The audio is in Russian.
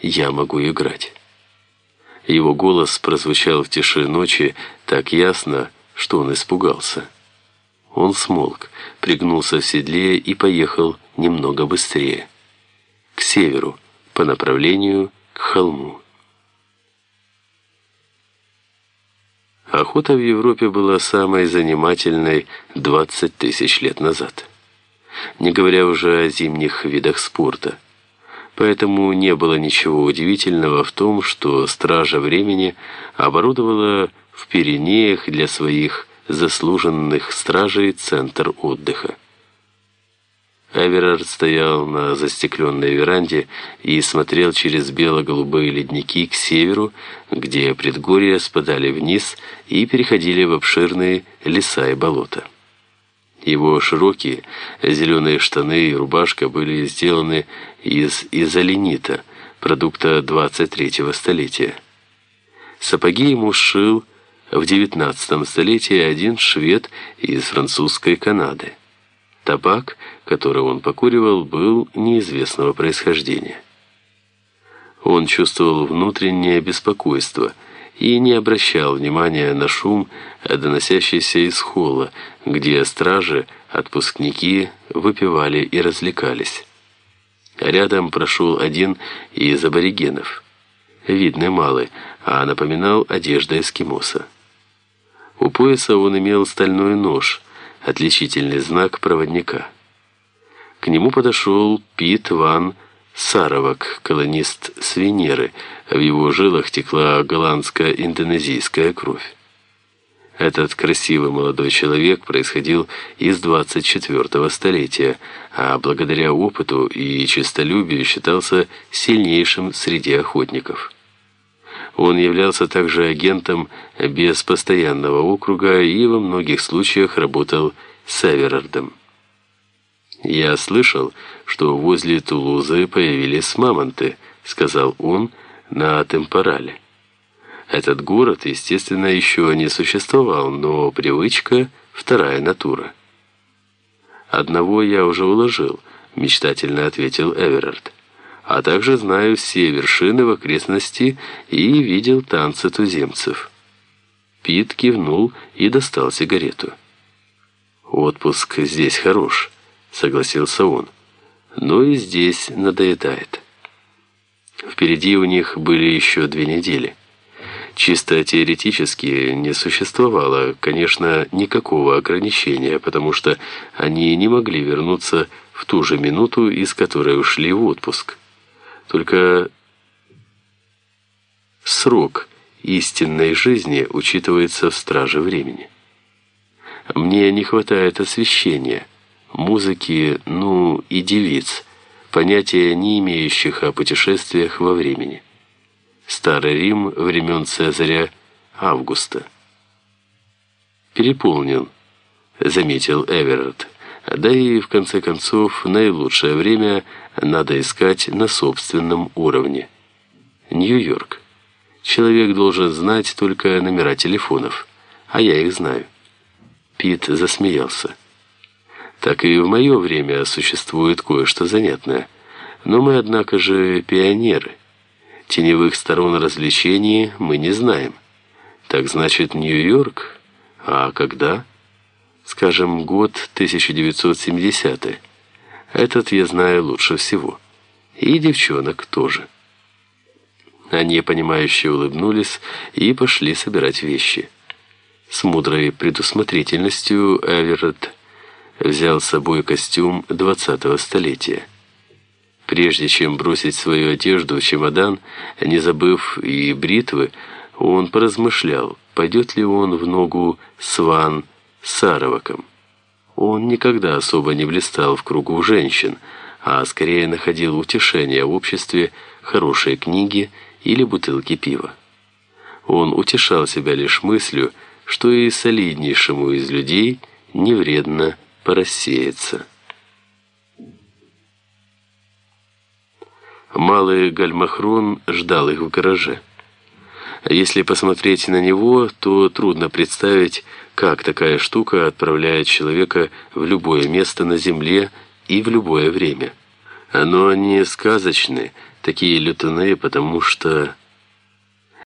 я могу играть». Его голос прозвучал в тиши ночи так ясно, что он испугался. Он смолк, пригнулся в седле и поехал немного быстрее. К северу, по направлению к холму. Охота в Европе была самой занимательной 20 тысяч лет назад. Не говоря уже о зимних видах спорта. Поэтому не было ничего удивительного в том, что Стража Времени оборудовала в Пиренеях для своих заслуженных стражей центр отдыха. Эверард стоял на застекленной веранде и смотрел через бело-голубые ледники к северу, где предгорья спадали вниз и переходили в обширные леса и болота. Его широкие зеленые штаны и рубашка были сделаны из изоленита, продукта 23-го столетия. Сапоги ему сшил в 19 столетии один швед из французской Канады. Табак, который он покуривал, был неизвестного происхождения. Он чувствовал внутреннее беспокойство и не обращал внимания на шум, доносящийся из холла, где стражи, отпускники выпивали и развлекались. Рядом прошел один из аборигенов. Видный малый, а напоминал одежда эскимоса. У пояса он имел стальной нож – отличительный знак проводника. К нему подошел Пит Ван Саровак, колонист с Венеры. В его жилах текла голландско-индонезийская кровь. Этот красивый молодой человек происходил из 24-го столетия, а благодаря опыту и честолюбию считался сильнейшим среди охотников. Он являлся также агентом без постоянного округа и во многих случаях работал с Эверардом. «Я слышал, что возле Тулузы появились мамонты», — сказал он на темпорале. Этот город, естественно, еще не существовал, но привычка — вторая натура. «Одного я уже уложил», — мечтательно ответил Эверард а также знаю все вершины в окрестности и видел танцы туземцев. Пит кивнул и достал сигарету. «Отпуск здесь хорош», — согласился он. «Но и здесь надоедает». Впереди у них были еще две недели. Чисто теоретически не существовало, конечно, никакого ограничения, потому что они не могли вернуться в ту же минуту, из которой ушли в отпуск. Только срок истинной жизни учитывается в страже времени. Мне не хватает освещения, музыки, ну и девиц, понятия не имеющих о путешествиях во времени. Старый Рим времен Цезаря Августа. «Переполнен», — заметил Эверетт. Да и, в конце концов, наилучшее время надо искать на собственном уровне. Нью-Йорк. Человек должен знать только номера телефонов, а я их знаю. Пит засмеялся. Так и в мое время существует кое-что занятное. Но мы, однако же, пионеры. Теневых сторон развлечений мы не знаем. Так значит, Нью-Йорк? А когда? скажем, год 1970 Этот я знаю лучше всего. И девчонок тоже. Они, понимающие, улыбнулись и пошли собирать вещи. С мудрой предусмотрительностью Эверетт взял с собой костюм 20-го столетия. Прежде чем бросить свою одежду в чемодан, не забыв и бритвы, он поразмышлял, пойдет ли он в ногу Сван Сароваком. Он никогда особо не блистал в кругу женщин, а скорее находил утешение в обществе хорошей книги или бутылки пива. Он утешал себя лишь мыслью, что и солиднейшему из людей не вредно порассеяться. Малый гальмахрон ждал их в гараже. Если посмотреть на него, то трудно представить, как такая штука отправляет человека в любое место на Земле и в любое время. Но они сказочны, такие летуны, потому что